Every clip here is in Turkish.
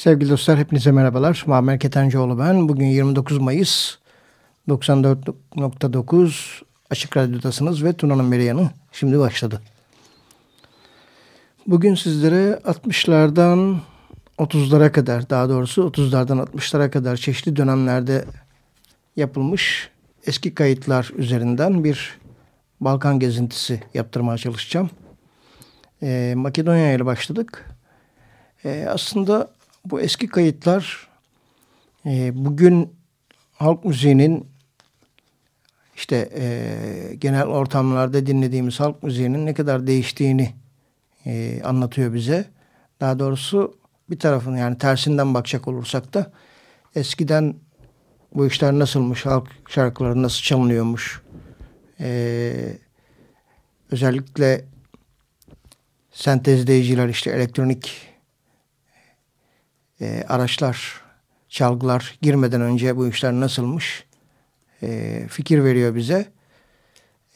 Sevgili dostlar hepinize merhabalar. Muammer Ketencoğlu ben. Bugün 29 Mayıs 94.9 Açık Radyo'dasınız ve Tuna'nın Meriyanı şimdi başladı. Bugün sizlere 60'lardan 30'lara kadar daha doğrusu 30'lardan 60'lara kadar çeşitli dönemlerde yapılmış eski kayıtlar üzerinden bir Balkan gezintisi yaptırmaya çalışacağım. Ee, Makedonya ile başladık. Ee, aslında bu eski kayıtlar e, bugün halk müziğinin işte e, genel ortamlarda dinlediğimiz halk müziğinin ne kadar değiştiğini e, anlatıyor bize. Daha doğrusu bir tarafını yani tersinden bakacak olursak da eskiden bu işler nasılmış, halk şarkıları nasıl çalınıyormuş, ee, özellikle sentezleyiciler işte elektronik e, araçlar, çalgılar girmeden önce bu işler nasılmış e, fikir veriyor bize.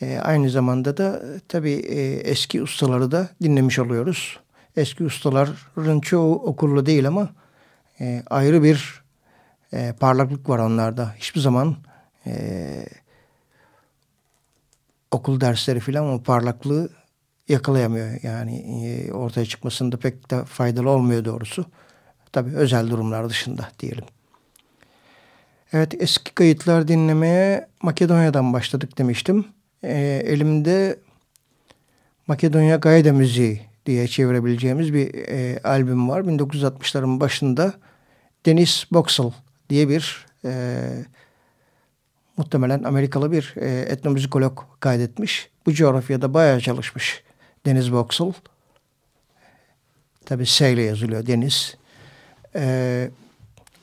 E, aynı zamanda da tabii e, eski ustaları da dinlemiş oluyoruz. Eski ustaların çoğu okullu değil ama e, ayrı bir e, parlaklık var onlarda. Hiçbir zaman e, okul dersleri filan o parlaklığı yakalayamıyor. Yani e, ortaya çıkmasında pek de faydalı olmuyor doğrusu. Tabii özel durumlar dışında diyelim. Evet eski kayıtlar dinlemeye Makedonya'dan başladık demiştim. E, elimde Makedonya Gayda Müziği diye çevirebileceğimiz bir e, albüm var. 1960'ların başında Dennis Boxall diye bir e, muhtemelen Amerikalı bir e, etnomüzikolog kaydetmiş. Bu coğrafyada bayağı çalışmış Deniz Boxall. Tabi S ile yazılıyor Deniz. E,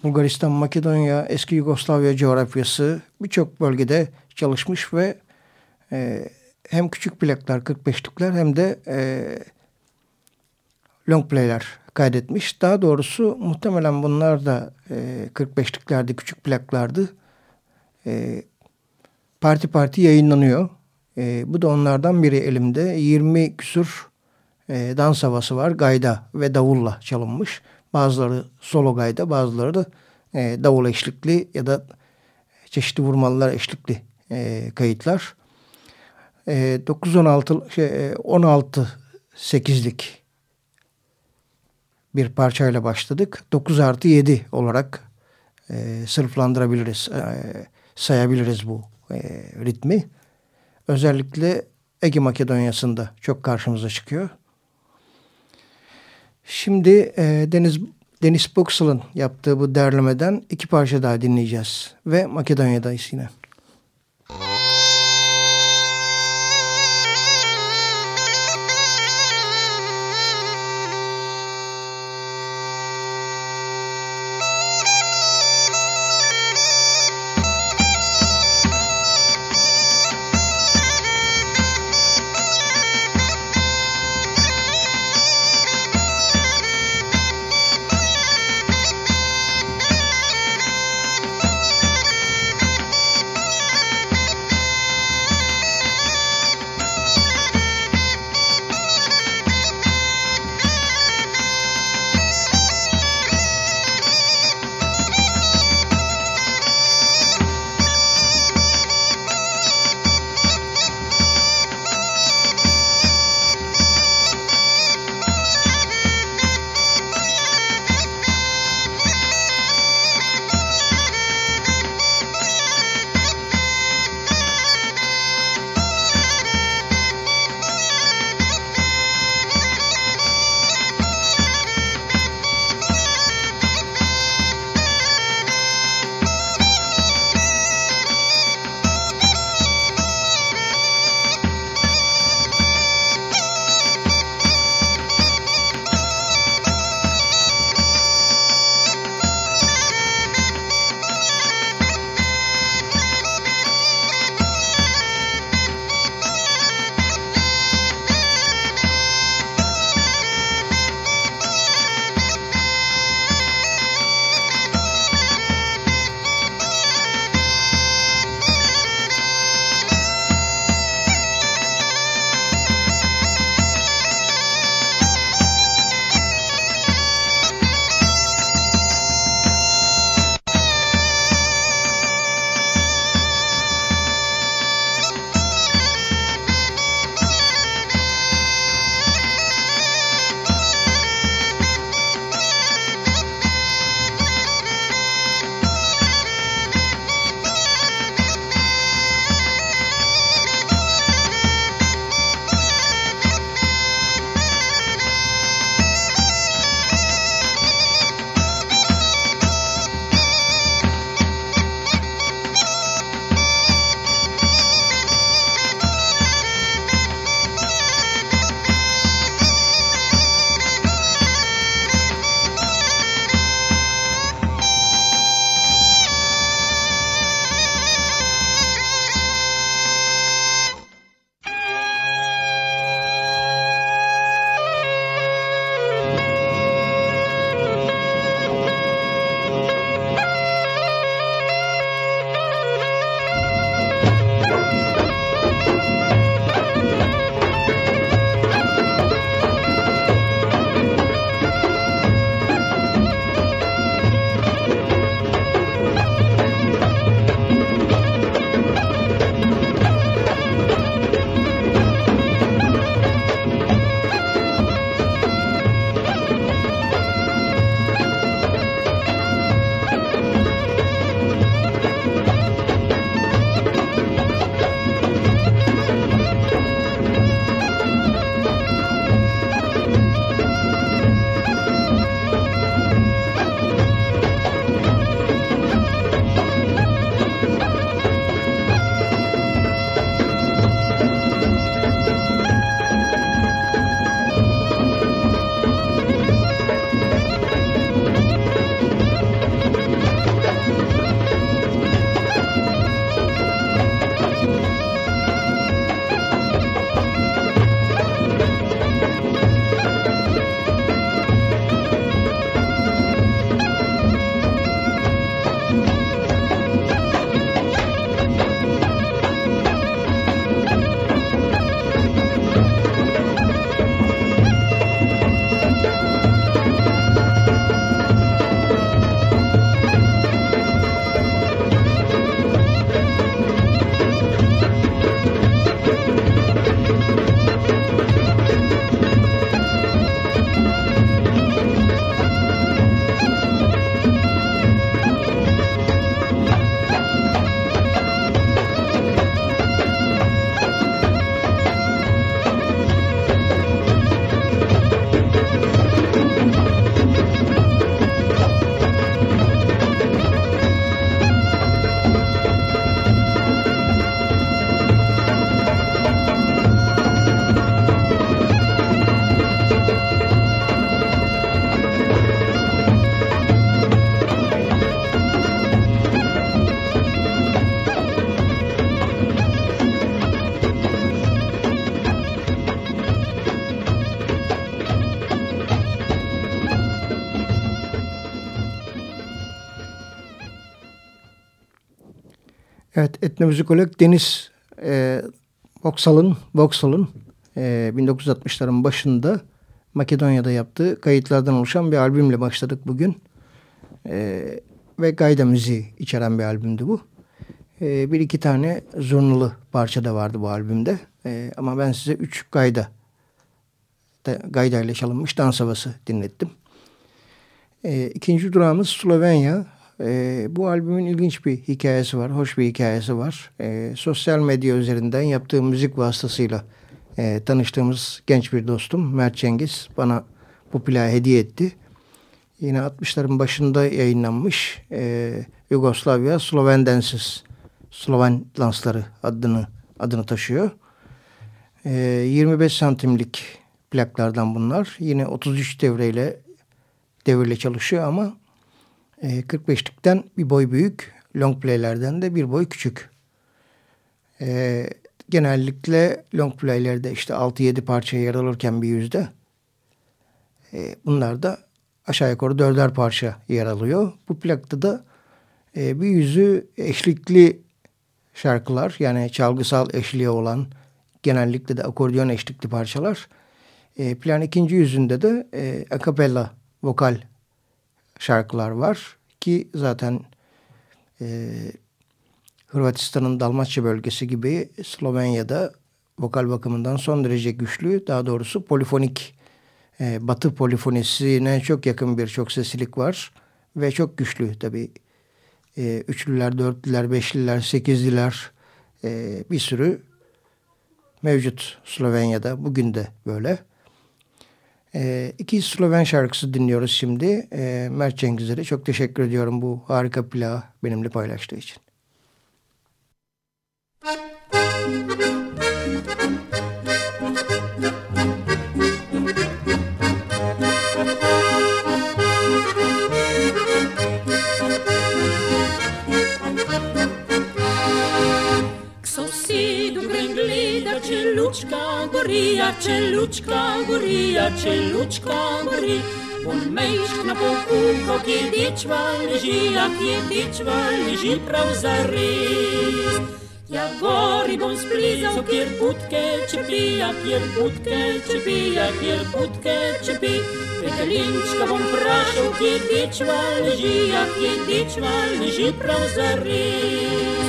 Bulgaristan, Makedonya, eski Yugoslavya coğrafyası birçok bölgede çalışmış ve e, hem küçük plaklar 45'likler hem de e, long play'ler kaydetmiş. Daha doğrusu muhtemelen bunlar da e, 45'liklerde küçük plaklardı. E, parti parti yayınlanıyor. E, bu da onlardan biri elimde. 20 küsur e, dans havası var. Gayda ve davulla çalınmış. Bazıları solo gayda bazıları da e, davul eşlikli ya da çeşitli vurmalılar eşlikli e, kayıtlar. E, 9-16 şey, 16 8'lik bir parçayla başladık. 9 artı 7 olarak e, sınıflandırabiliriz, e, sayabiliriz bu e, ritmi. Özellikle Ege Makedonya'sında çok karşımıza çıkıyor. Şimdi e, Deniz Deniz Boxal'ın yaptığı bu derlemeden iki parça daha dinleyeceğiz. Ve Makedonya'dayız yine. Etnomüzikolog Deniz e, Voksal'ın Voksal'ın e, 1960'ların başında Makedonya'da yaptığı kayıtlardan oluşan bir albümle başladık bugün. E, ve gayda müziği içeren bir albümdü bu. E, bir iki tane zurnalı parça da vardı bu albümde. E, ama ben size üç gayda da, gayda ile çalınmış dans havası dinlettim. E, ikinci durağımız Slovenya. E, bu albümün ilginç bir hikayesi var, hoş bir hikayesi var. E, sosyal medya üzerinden yaptığım müzik vasıtasıyla e, tanıştığımız genç bir dostum Mert Cengiz bana bu plağı hediye etti. Yine 60'ların başında yayınlanmış e, Yugoslavya Sloven Dances, Sloven Dansları adını adını taşıyor. E, 25 santimlik plaklardan bunlar. Yine 33 devreyle devirle çalışıyor ama e, 45'likten bir boy büyük, long play'lerden de bir boy küçük. E, genellikle long play'lerde işte 6-7 parça yer alırken bir yüzde. E, bunlar da aşağı yukarı dörder parça yer alıyor. Bu plakta da e, bir yüzü eşlikli şarkılar yani çalgısal eşliği olan genellikle de akordeon eşlikli parçalar. E, plan ikinci yüzünde de e, akapella vokal şarkılar var ki zaten e, Hırvatistan'ın Dalmaçya bölgesi gibi Slovenya'da vokal bakımından son derece güçlü daha doğrusu polifonik e, batı polifonisine çok yakın bir çok seslilik var ve çok güçlü tabi e, üçlüler, dörtlüler, beşliler, sekizliler e, bir sürü mevcut Slovenya'da bugün de böyle. E, iki Sloven şarkısı dinliyoruz şimdi. E, Mert Cengiz'e çok teşekkür ediyorum bu harika plağı benimle paylaştığı için. Celučka gorija, čelučka gorija, čelučka gori. On mejšk na pokuko, kje dečva leži, a kje dečva leži prav zares. Ja gori bom splizal, kjer putke čepi, a kjer putke čepi, a kjer putke čepi. Petelinčka bom vprašal, kje dečva leži, a kje dečva leži prav zares.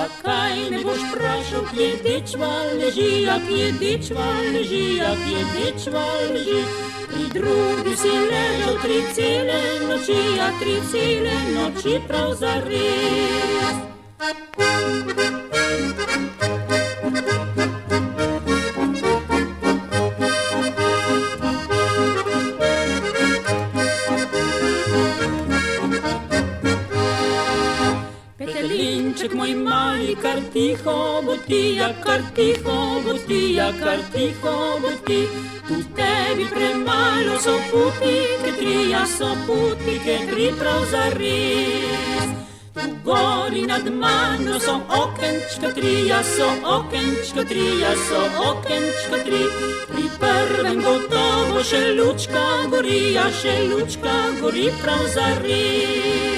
Pa kaj ne boš vprašal, kje dečva leži, a kje dečva leži, a kje dečva leži. Pri drugi si ležal tri cele noči, a tri cele noči prav zares. Kar tiho bo ti, ja kar tiho bo ti, ja kar tiho bo ti. Tu tebi premalo so puti, che tri, ja so puti, che tri prav zares. Tu gori nad mano so okenčka tri, ja so okenčka tri, ja so okenčka tri. Pri prvem gotovo še lučka gori, ja še lučka gori prav zares.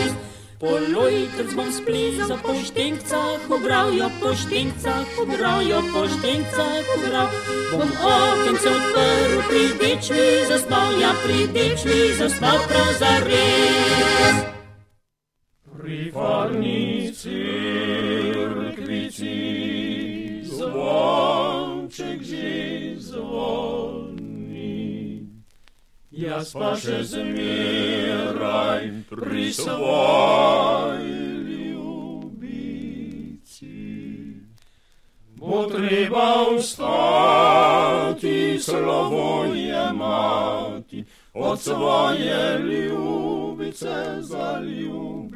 Po lojtrc bom splezal, po štinkcah ubral, jo po štinkcah ubral, jo po štinkcah ubral. Bom okence odprl, pri dečvi zaspal, ja pri dečvi zaspal prav zares. Pri farni crkvici zvonček že zvoni. Jaz pa še zmeraj pri svojej ljubici. Bo treba ustati, slovo je mati, od svoje ljubice zaljubljene.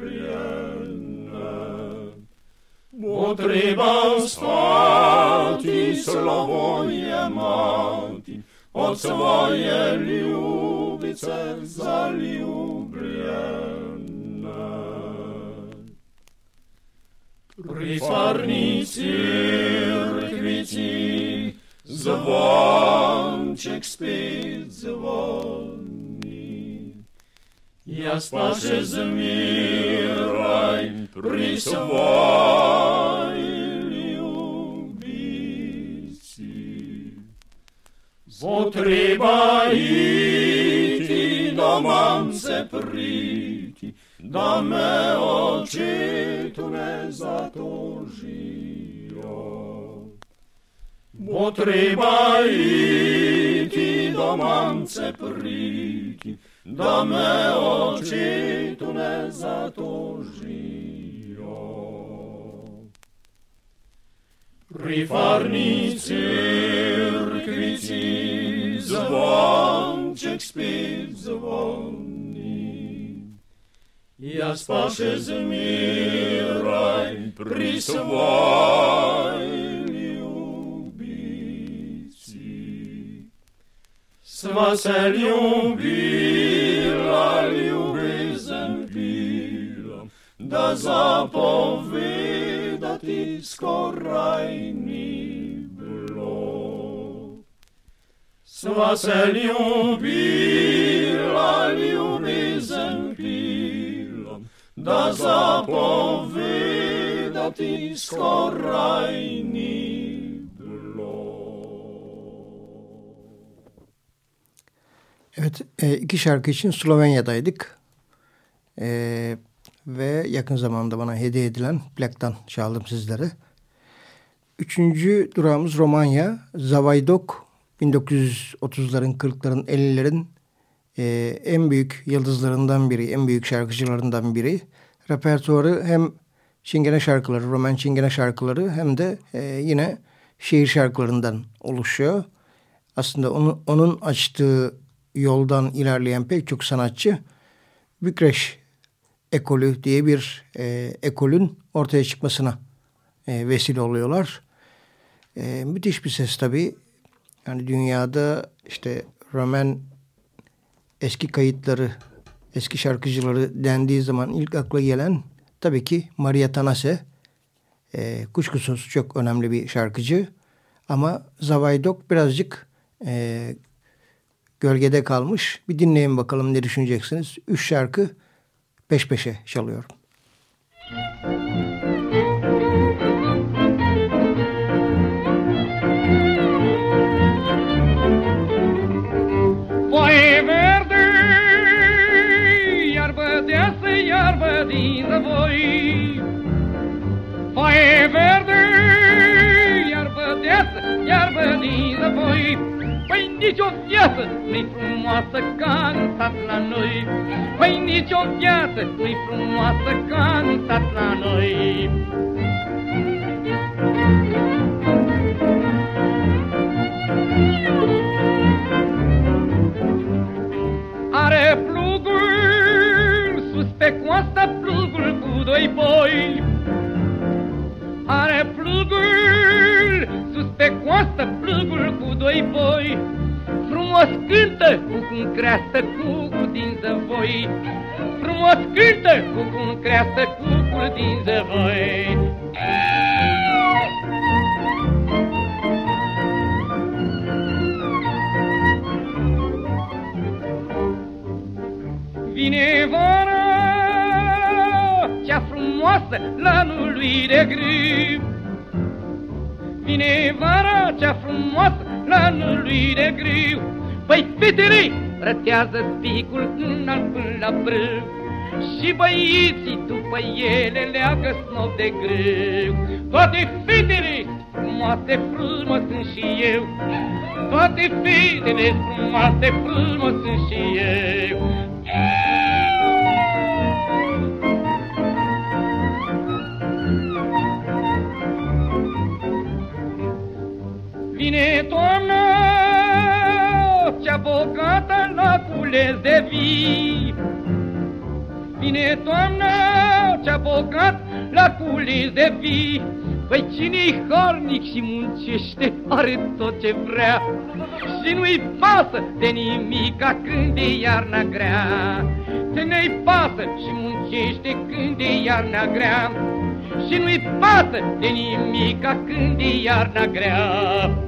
Bo treba ustati, slovo je От своє любіце залюблене. Присарниці реквіті, звончик спить звонні. Я спаше з мирой, присвой. Bo treba iti, da mam se priti, da me očetu ne zatožijo. Bo treba iti, da mam se priti, da me očetu ne zatožijo. Рифарницы, реквити, звончик спит, звони. Я спас из мира, присвоил убийцы. С вас любила, любви зампила, да заповедь. Zapovedati skoraj ni bilo. Sva se ljubila, ljubezen pila, da zapovedati. Evet, e, iki şarkı için Slovenya'daydık. E, ve yakın zamanda bana hediye edilen plaktan çaldım sizlere. Üçüncü durağımız Romanya. Zavaydok 1930'ların, 40'ların, 50'lerin e, en büyük yıldızlarından biri, en büyük şarkıcılarından biri. Repertuarı hem Çingene şarkıları, Roman Çingene şarkıları hem de e, yine şehir şarkılarından oluşuyor. Aslında onu, onun açtığı yoldan ilerleyen pek çok sanatçı Bükreş ekolü diye bir e, ekolün ortaya çıkmasına e, vesile oluyorlar. E, müthiş bir ses tabii. Yani dünyada işte Roman eski kayıtları, eski şarkıcıları dendiği zaman ilk akla gelen tabii ki Maria Tanase. E, kuşkusuz çok önemli bir şarkıcı. Ama Zavaydok birazcık e, gölgede kalmış. Bir dinleyin bakalım ne düşüneceksiniz. Üç şarkı peş peşe çalıyorum. Foaie Păi nicio viață nu-i frumoasă ca în sat la noi. Păi nicio viață nu-i frumoasă ca în sat la noi. Are plugul sus pe coasta, plugul cu doi boi. Are plugul sus pe coastă, plugul cu doi boi. Frumos cântă cu cum creastă cucul din zăvoi. Frumos cântă cu cum creastă cucul din zăvoi. Păi fetele rătează spicul înalt până la brâu. Și băieții după ele leagă snop de greu. Toate fetele frumoase, frumos sunt și eu. Toate fetele frumoase, frumos sunt și eu. Vine toamna, cea bogată la cules de vii. Vine toamna, cea bogat la cules de vii. Păi cine-i harnic și muncește, are tot ce vrea. Și nu-i pasă de nimica când e iarna grea. Cine-i pasă și muncește când e iarna grea. Și nu-i pasă de nimica când e iarna grea.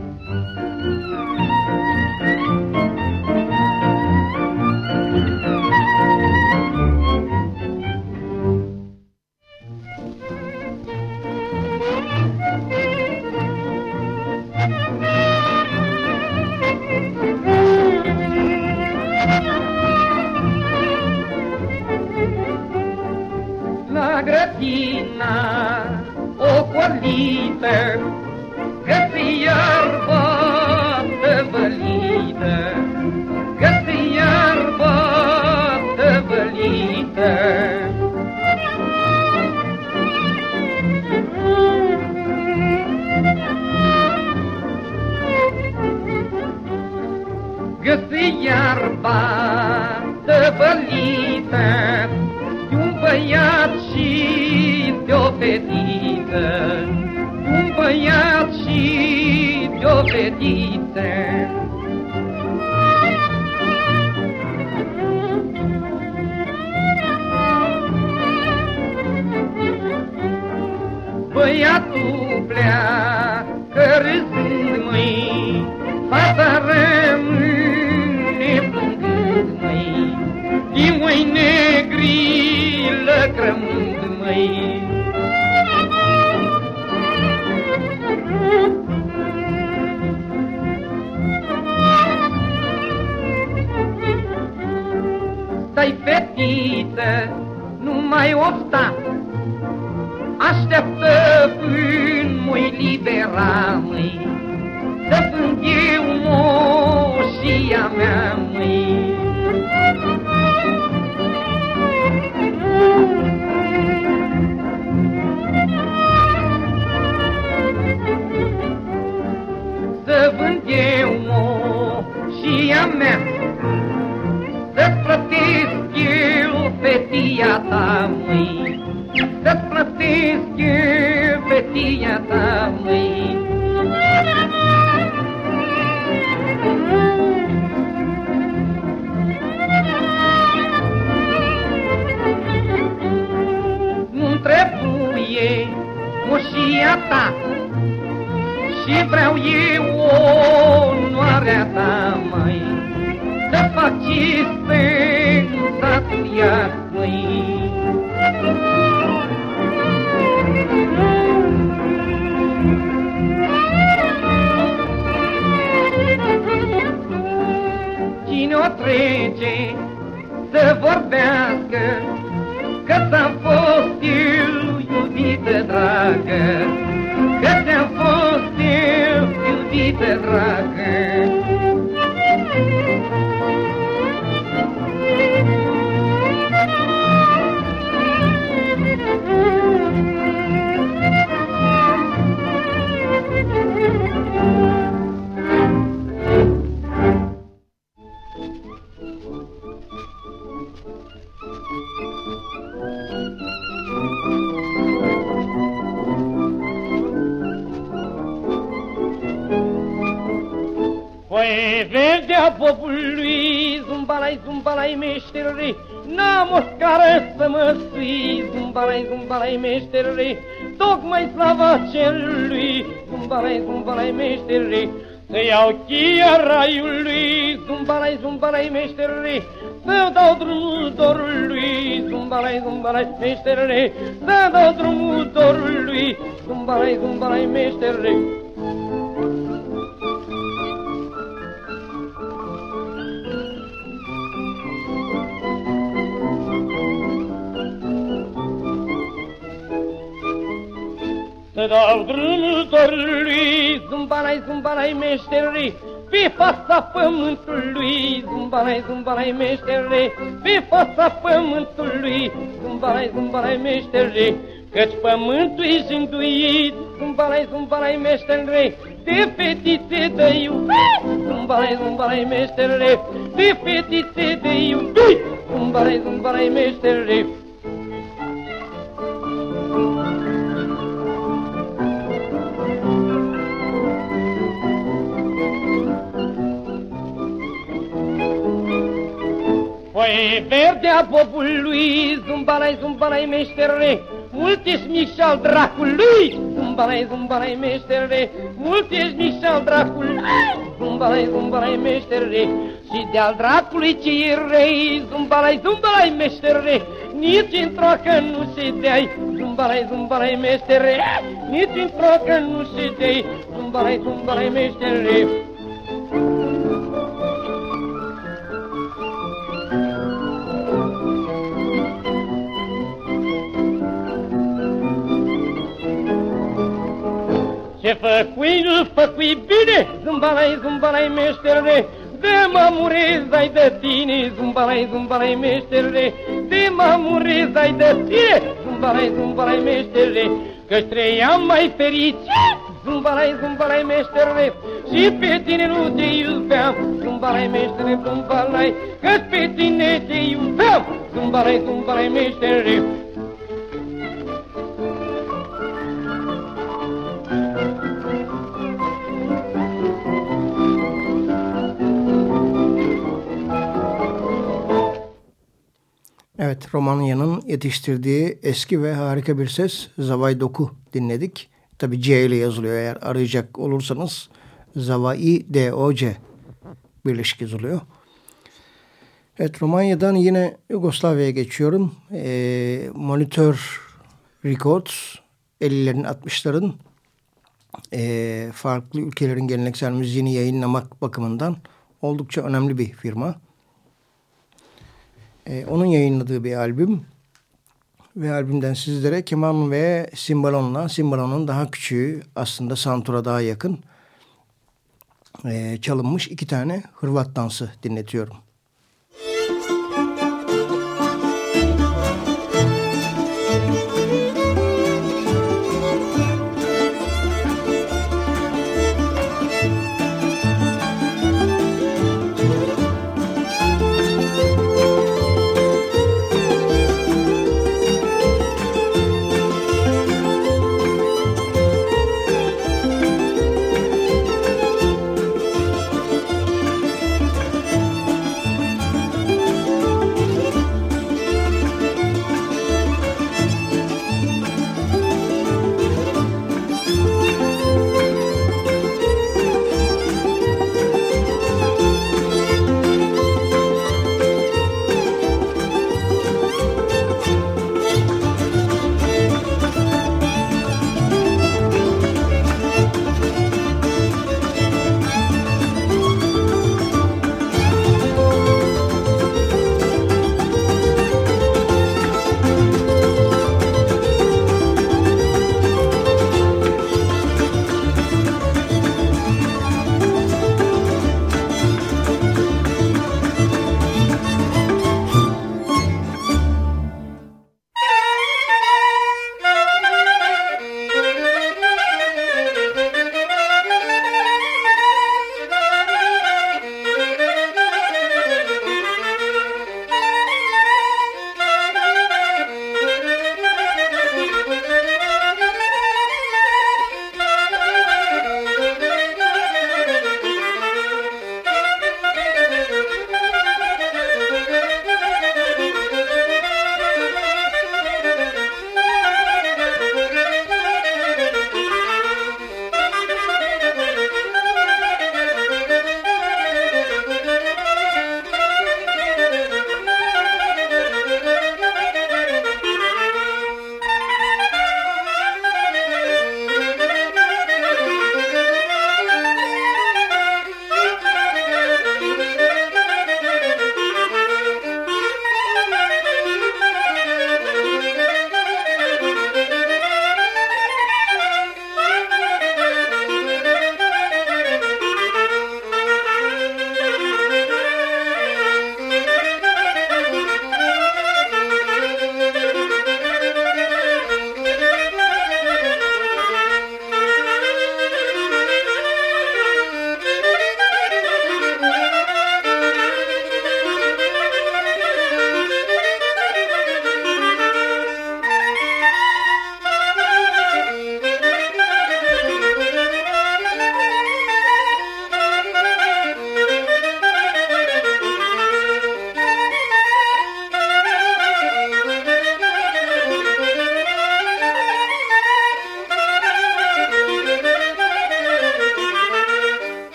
Băiatul pleacă râzând măi, fata rămâne plângând măi, din măi negri lăcrămând măi. Stai fetiță, nu mai ofta, Așteaptă până mă libera, măi, Să vând eu moșia mea, măi. Să vând eu moșia mea, Să-ți plătesc eu fetia ta, măi, moșia ta. Și vreau eu onoarea ta, măi. Să fac cinste în satul iar, măi. Cine o trece să vorbească Că ți-am cumbara-i, cumbara-i meșterii, tocmai slava cerului, cumbara-i, cumbara-i meșterii, să iau chia raiului, zumbara-i, zumbara-i meșterii, să dau drumul dorului, zumbara-i, zumbara-i meșterii, să dau drumul dorului, zumbara-i, zumbara-i. Să dau drumul dorului, zâmbana-i, zâmbana-i pe fața pământului, zâmbana-i, zâmbana-i pe fața pământului, zâmbana-i, zâmbana-i Căci pământul e jânduit, zâmbana-i, zâmbana-i de fetițe de iubit, zâmbala-i, zâmbala-i de fetițe de iubit, zâmbala-i, zâmbala-i. Verde a bobului, zumbanai, zumbanai, meșterere, Multe-și mic și al dracului, zumbanai, zumbanai, meșterere, Multe-și mic și al dracului, zumbanai, zumbanai, meșterere, Și de-al dracului ce e rei, zumbanai, zumbanai, meșterere, Nici într-o că nu se deai, zumbanai, zumbanai, meștere, Nici într-o că nu se deai, zumbanai, zumbanai, meștere. Ce făcui, îl făcui bine, zâmbalai, zâmbalai, meșterule, de mă murez, ai de tine, zâmbalai, zâmbalai, meșterule, de mă murez, ai de tine, zâmbalai, zâmbalai, meșterule, că trăiam mai fericit, zâmbalai, zâmbalai, meșterule, și pe tine nu te iubeam, zâmbalai, meșterule, zâmbalai, că pe tine te iubeam, zâmbalai, zâmbalai, meșterule, Evet, Romanya'nın yetiştirdiği eski ve harika bir ses Zavay Doku dinledik. Tabi C ile yazılıyor eğer arayacak olursanız. Zavai D-O-C birleşik yazılıyor. Evet, Romanya'dan yine Yugoslavya'ya geçiyorum. E, Monitor Records 50'lerin 60'ların e, farklı ülkelerin geleneksel müziğini yayınlamak bakımından oldukça önemli bir firma. E, onun yayınladığı bir albüm. Ve albümden sizlere keman ve simbalonla, simbalonun daha küçüğü aslında santura daha yakın e, çalınmış iki tane Hırvat dansı dinletiyorum.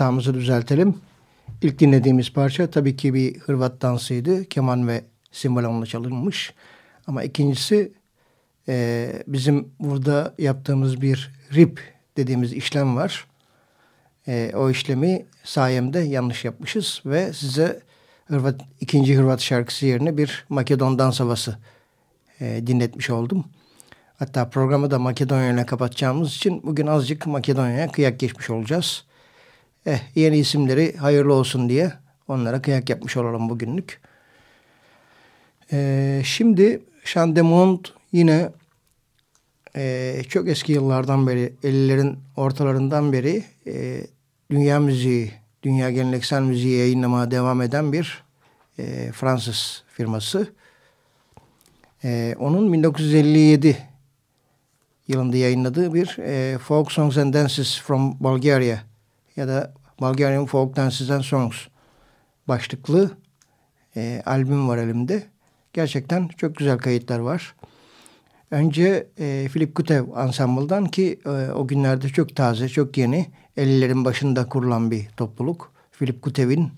Hatamızı düzeltelim. İlk dinlediğimiz parça tabii ki bir Hırvat dansıydı. Keman ve simbalonla çalınmış. Ama ikincisi e, bizim burada yaptığımız bir rip dediğimiz işlem var. E, o işlemi sayemde yanlış yapmışız ve size Hırvat, ikinci Hırvat şarkısı yerine bir Makedon dans havası e, dinletmiş oldum. Hatta programı da Makedonya ile kapatacağımız için bugün azıcık Makedonya'ya kıyak geçmiş olacağız. Eh, yeni isimleri hayırlı olsun diye onlara kıyak yapmış olalım bugünlük. Ee, şimdi Chandemont yine e, çok eski yıllardan beri 50'lerin ortalarından beri e, dünya müziği, dünya geleneksel müziği yayınlamaya devam eden bir e, Fransız firması. E, onun 1957 yılında yayınladığı bir e, Folk Songs and Dances from Bulgaria ya da Bulgarian Folk Dances and Songs başlıklı e, albüm var elimde. Gerçekten çok güzel kayıtlar var. Önce e, Philip Kutev Ensemble'dan ki e, o günlerde çok taze, çok yeni, 50'lerin başında kurulan bir topluluk. Philip Kutev'in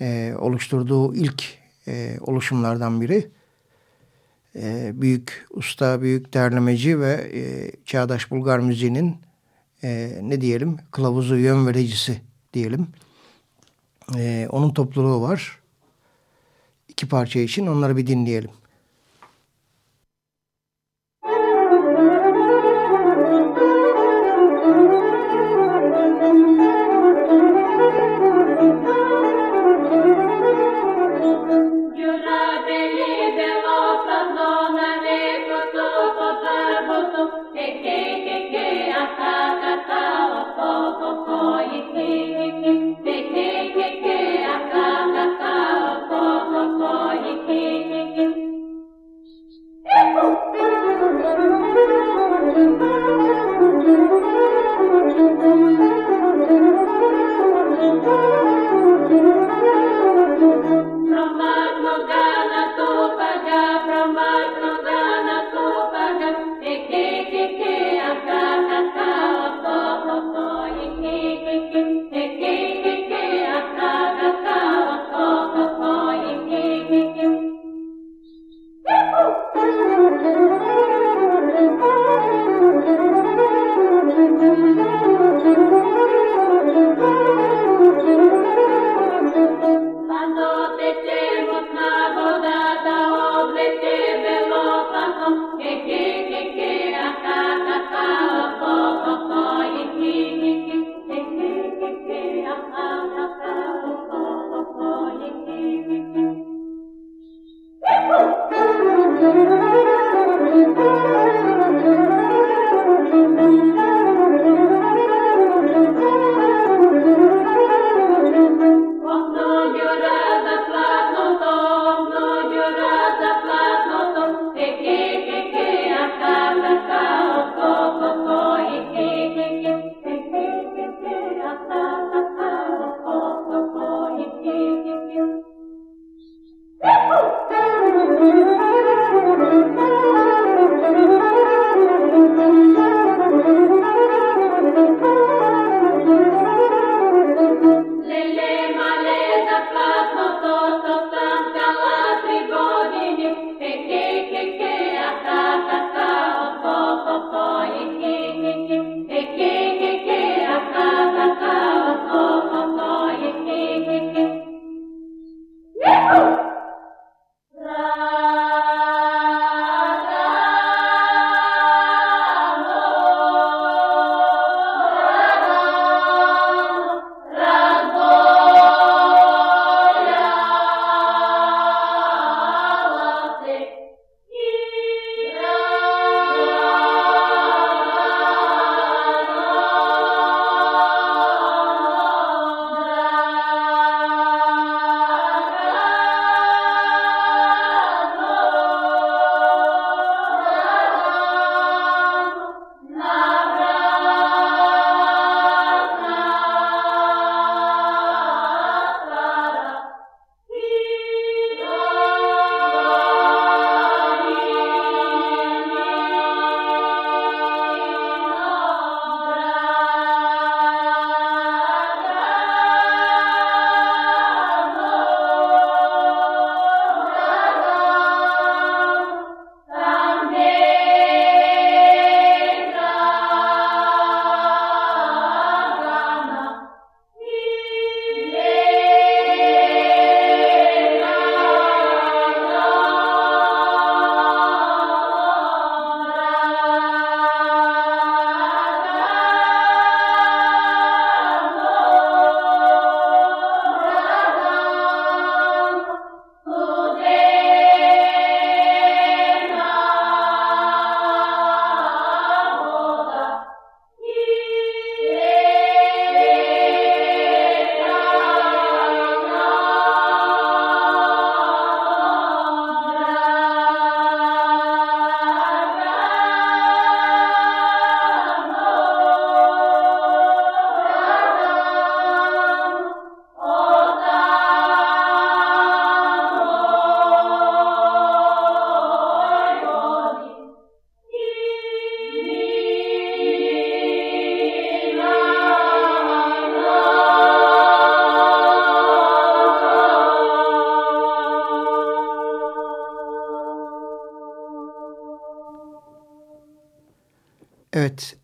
e, oluşturduğu ilk e, oluşumlardan biri. E, büyük usta, büyük derlemeci ve e, çağdaş Bulgar müziğinin e, ne diyelim kılavuzu, yön vericisi diyelim. E, onun topluluğu var. İki parça için onları bir dinleyelim.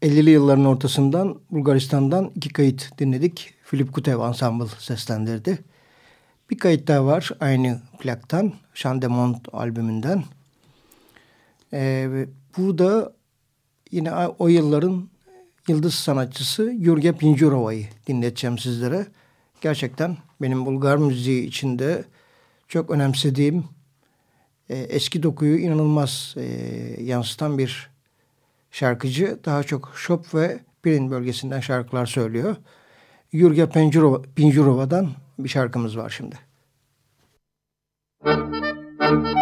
50'li yılların ortasından Bulgaristan'dan iki kayıt dinledik. Filip Kutev Ensemble seslendirdi. Bir kayıt daha var aynı plaktan, Chandemont albümünden. Ee, bu da yine o yılların yıldız sanatçısı Yurge Pinjurova'yı dinleteceğim sizlere. Gerçekten benim Bulgar müziği içinde çok önemsediğim e, eski dokuyu inanılmaz e, yansıtan bir şarkıcı. Daha çok Şop ve Pirin bölgesinden şarkılar söylüyor. Yurge Pinjurova'dan bir şarkımız var şimdi. Müzik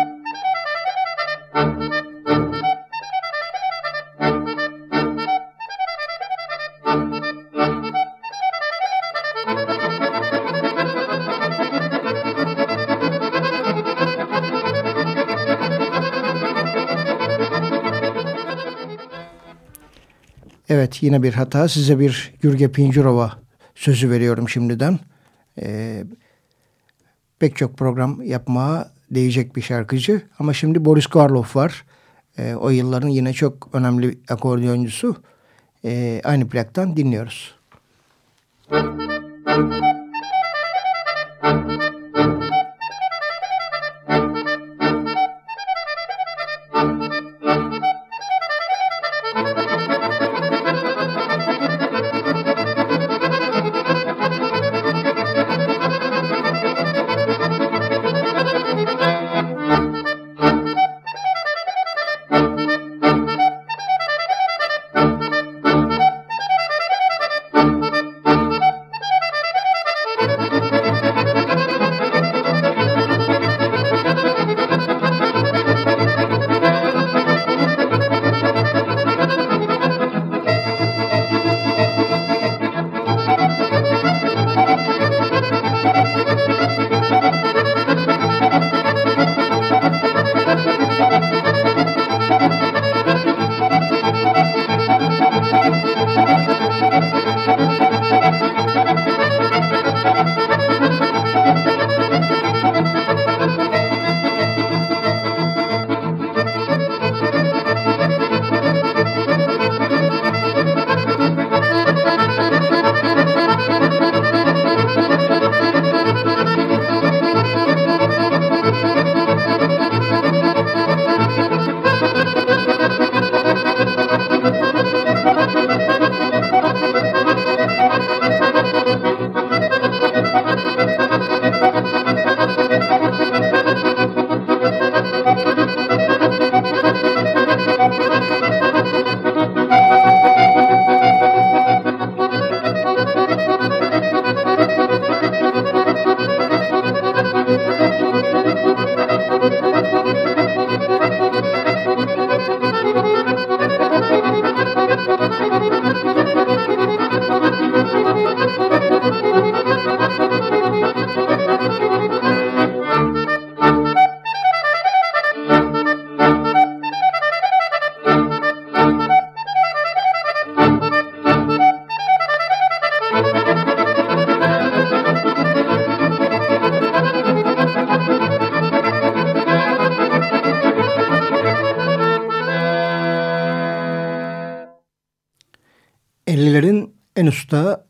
Evet yine bir hata. Size bir Gürge Pincurova sözü veriyorum şimdiden. Ee, pek çok program yapmaya değecek bir şarkıcı. Ama şimdi Boris Karloff var. Ee, o yılların yine çok önemli akordeoncusu. Ee, aynı plaktan dinliyoruz. Müzik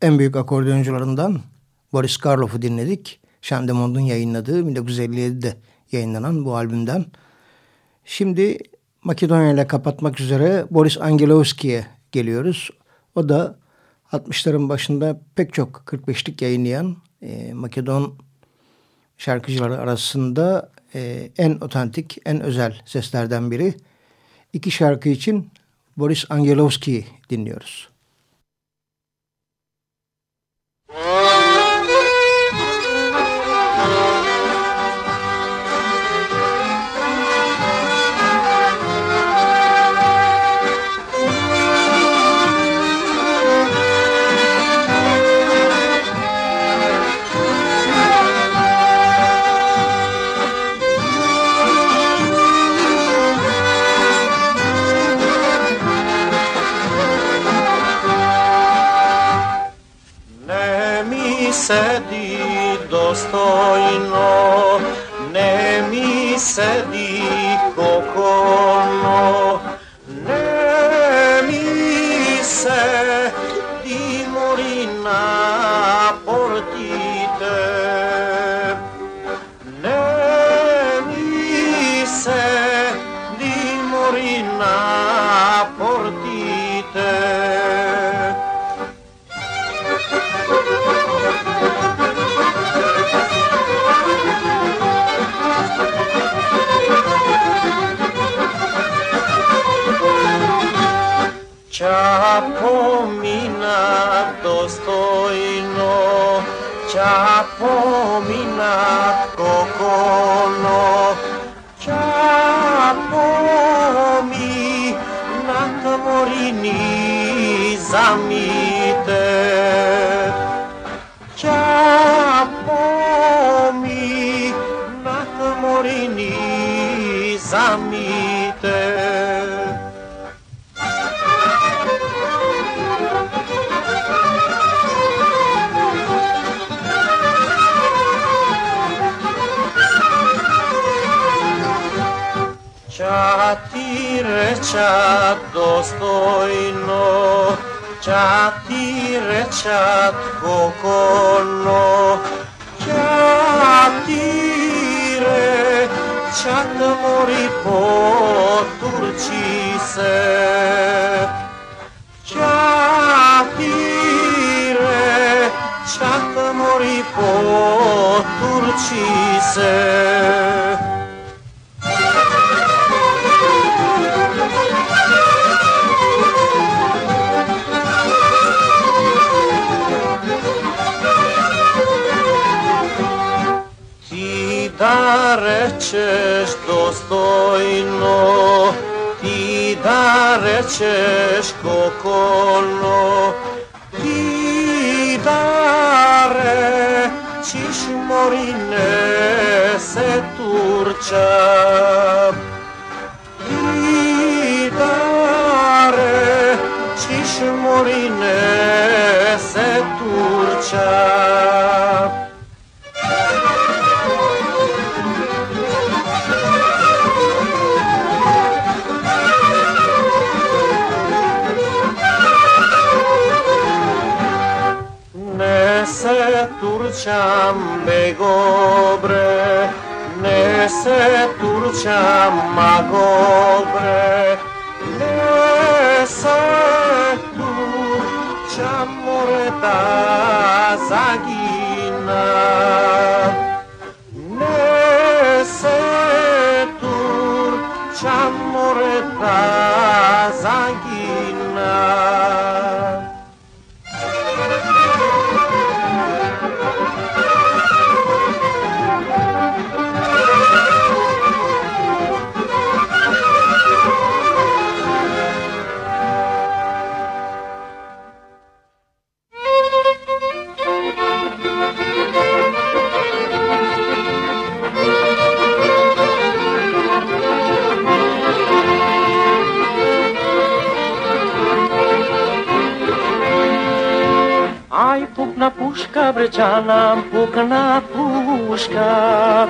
en büyük akordeoncularından Boris Karloff'u dinledik. Şandemond'un yayınladığı 1957'de yayınlanan bu albümden. Şimdi Makedonya ile kapatmak üzere Boris Angelovski'ye geliyoruz. O da 60'ların başında pek çok 45'lik yayınlayan e, Makedon şarkıcıları arasında e, en otantik, en özel seslerden biri. İki şarkı için Boris Angelovski'yi dinliyoruz. Sedi dostojno, ne mi sedi kokono, Čapomina dostojno, čapomina kokono, čapomi na morini zamite. Čapomi na morini zamite. Ti rečat dostojno, ča ti rečat kokono, ča ti rečat mori po Turči se. Ča ti rečat mori po Turči se. Da rečeš dostojno, ti da rečeš kokono, ti da rečiš morine se turča. Ti da rečiš morine se turča. turceam begobre, ne se turceam magobre, ne se turceam moreta zagina. Ne se turceam moreta zagina. Pukna puška bređana, pukna puška.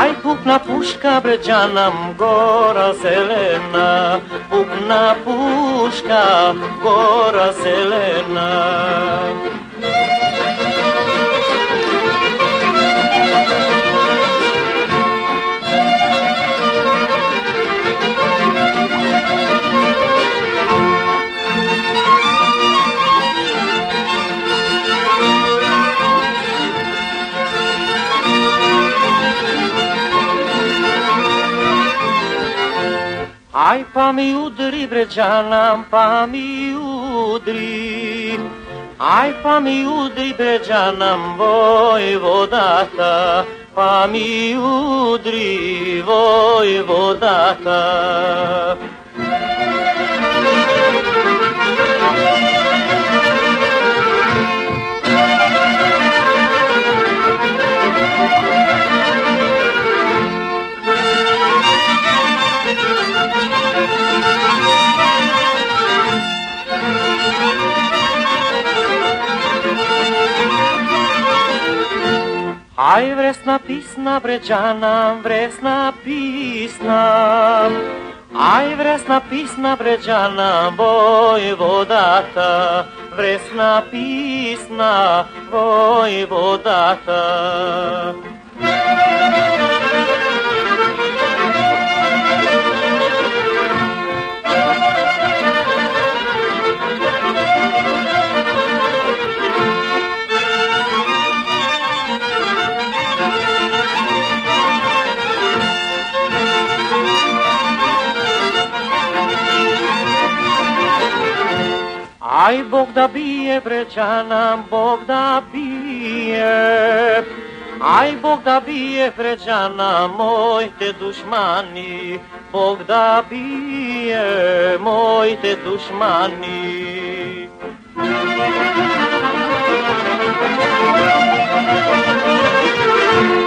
Aj pukna puška bređana, gora zelena. Pukna puška, gora zelena. Aj pa mi udri bređanam, pa mi udri. Aj pa mi udri bređanam vojvodata, pa mi udri vojvodata. Ај вресна писна, бреджана, вресна писна. Ај вресна писна, бреджана, бој водата. Вресна писна, бој водата. Hai Bog da bije bređana, Bog da bije Aj Bog da bije vređana, moj te dušmani, Bog da bije, moj te dušmani. Što me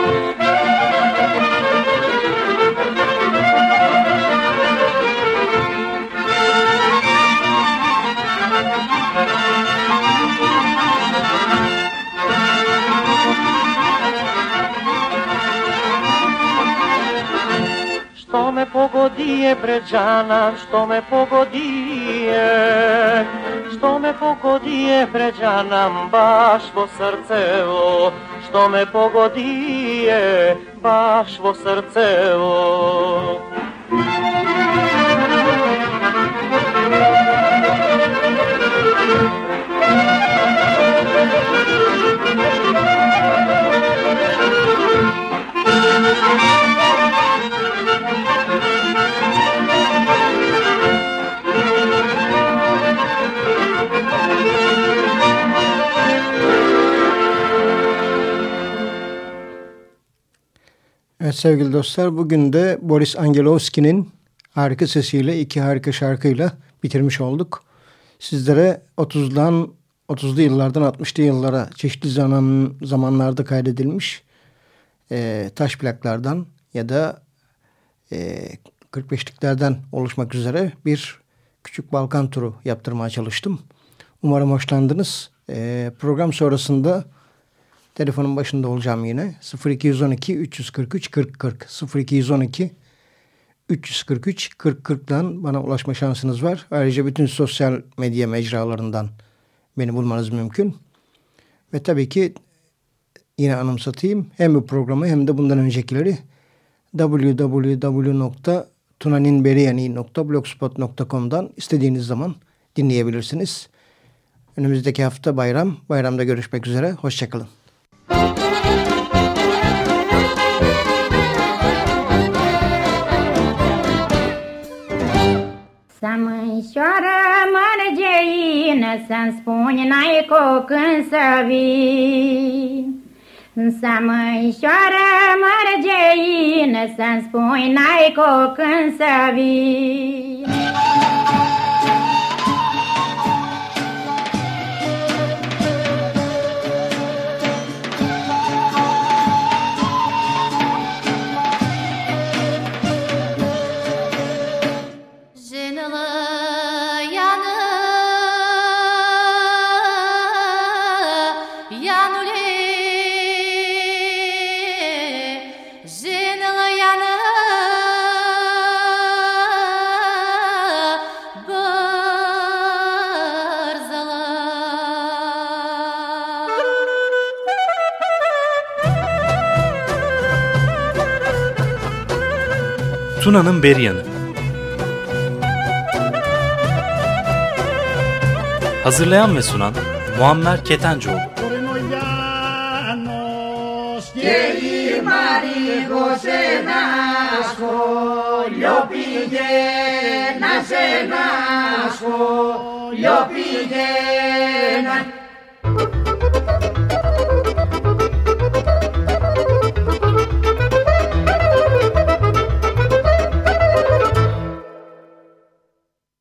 pogodije bređana, što me pogodije, što me pogodije bređana, baš vo srcevo, što me pogodije, baš vo srcevo. Evet sevgili dostlar bugün de Boris Angelovski'nin harika sesiyle iki harika şarkıyla bitirmiş olduk. Sizlere 30'dan 30'lu yıllardan 60'lı yıllara çeşitli zaman, zamanlarda kaydedilmiş e, taş plaklardan ya da e, 45'liklerden oluşmak üzere bir küçük Balkan turu yaptırmaya çalıştım. Umarım hoşlandınız. E, program sonrasında telefonun başında olacağım yine. 0212 343 40 40 0212 343 40 40'dan bana ulaşma şansınız var. Ayrıca bütün sosyal medya mecralarından beni bulmanız mümkün. Ve tabii ki yine anımsatayım hem bu programı hem de bundan öncekileri www.tunaninberiyani.blogspot.com'dan istediğiniz zaman dinleyebilirsiniz. Önümüzdeki hafta bayram. Bayramda görüşmek üzere. Hoşçakalın. Să mânșoară mărgeină, Să-mi spuni n-ai cu când să vii. Să mânșoară mărgeină, Să-mi spuni n-ai cu când să vii. Tuna'nın Beryanı Hazırlayan ve sunan Muammer Ketencoğlu